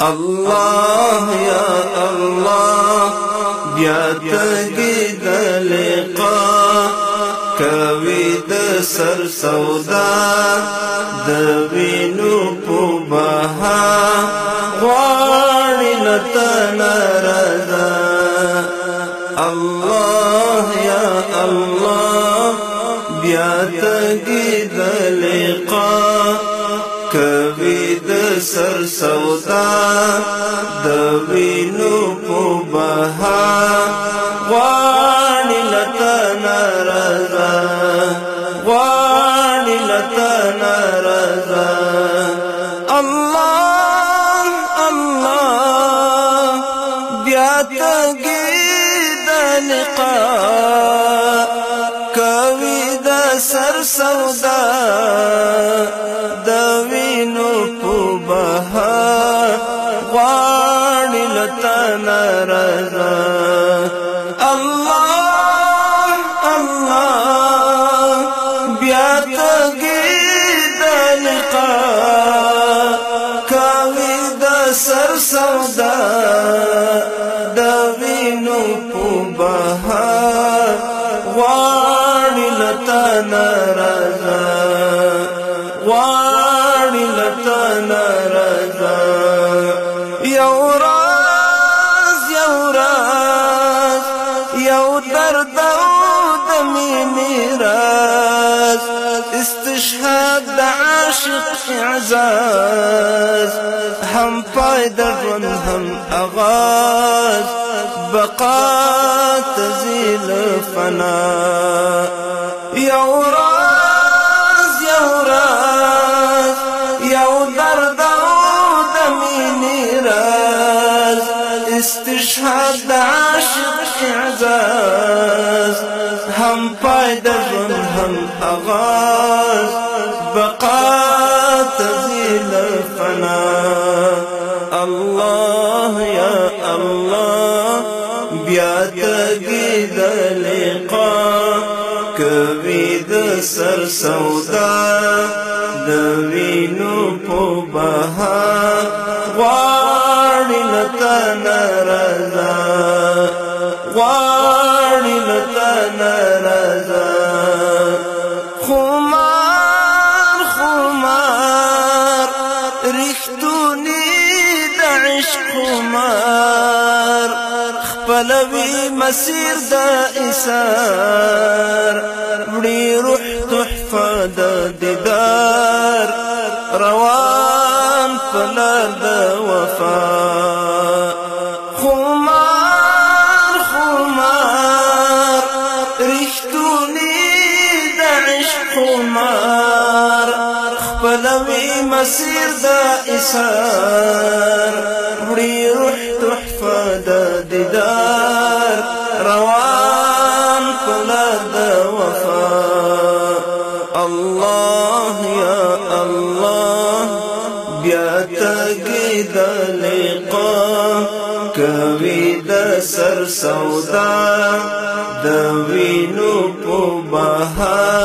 الله يا الله بیا تګي د لقا کوي د سر سودا د وینو بها رضا. الله يا الله بیا تګي د لقا کوي د سر سودا د وینو په بها غواړي لتا نرزا غواړي لتا نرزا یو درد أو د مینې راز استشهاد د عاشق اعزاز هم ژوند هم آغاز. بقا تزيل فنا. استشهاد عاشق اعزاز هم د ژوند هم آغاز. بقا تزيل فنا. الله يا الله بیا تګي د لقا کوي د سر سودا. خمار خپلوي مسیر د اسار وړي روح تحفه د دیدار. روان پلار د وفا. خمار خپلوي مسیر د اسار وړي روح تحفه د دیدار روان پلا د وفا الله یا الله بیا تګي د لقا کوي د سر سودا د بها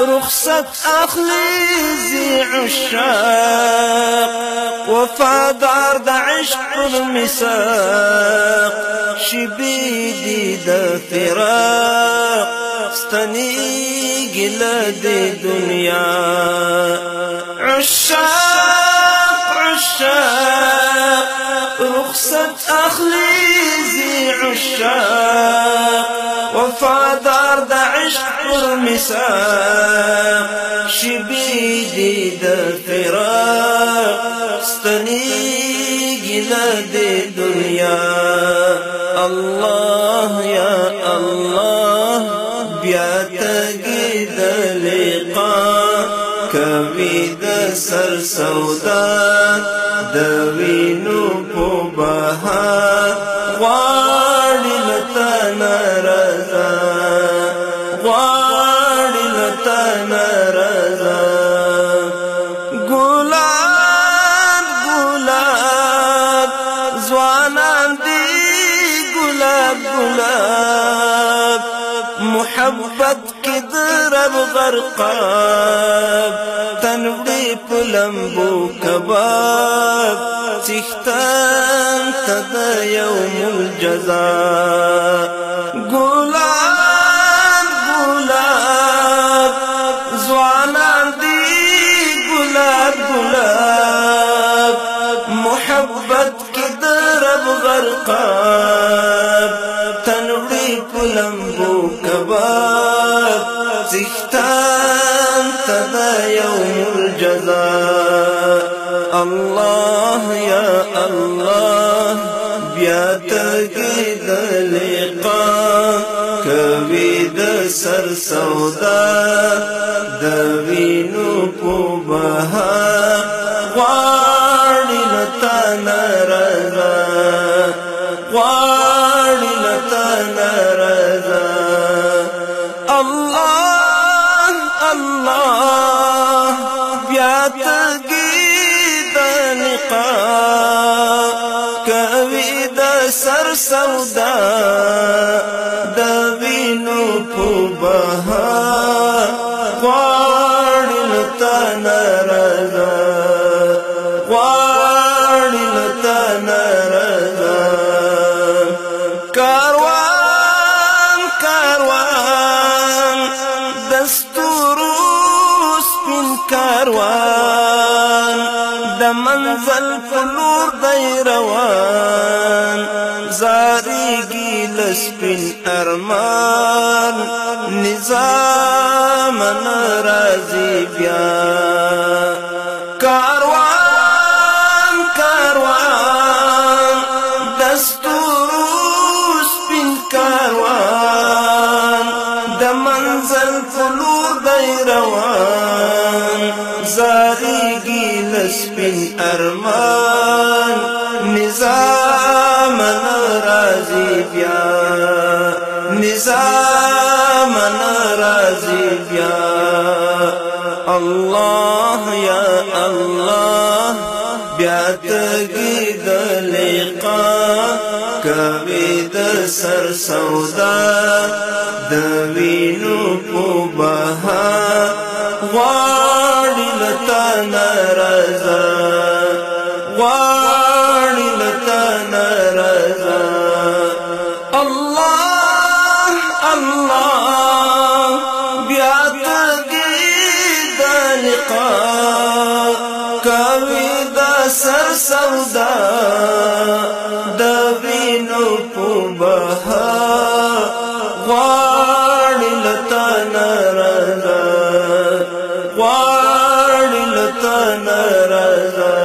رخصت اخلي زي عشاق وفادار د عشق المساق شبيدي د فراق ستنيږي لدي دنيا. عشاق عشاق رخصت اخلي زي عشاق وفادار د عشق المساق شبيدي د فراق ستنيږي لدي دنيا الله يا الله بیا تګي د لقا کوي د سر سودا د نارضا محبت کې درب غرقاب؟ تنوړي پلمبو کباب سختان تد يوم الجزاء ګلاب زختان تدا يوم الجزاء. الله يا الله بیا تګي د لقا کوي سر سودا د وینو په بها زاریږي لسپین ارمان نظام ناراضي بیا. کاروان کاروان دستور سپین کاروان د منزل فلور دی روان. زاریږي لسپین ارمان نظام ناراضي بیا الله یا الله. بیا تګي د لقا کوي د سر سودا. د وینو بها غواړي لتا نارضا سودا د وینو په بها لتن رضا غواړ لتن رضا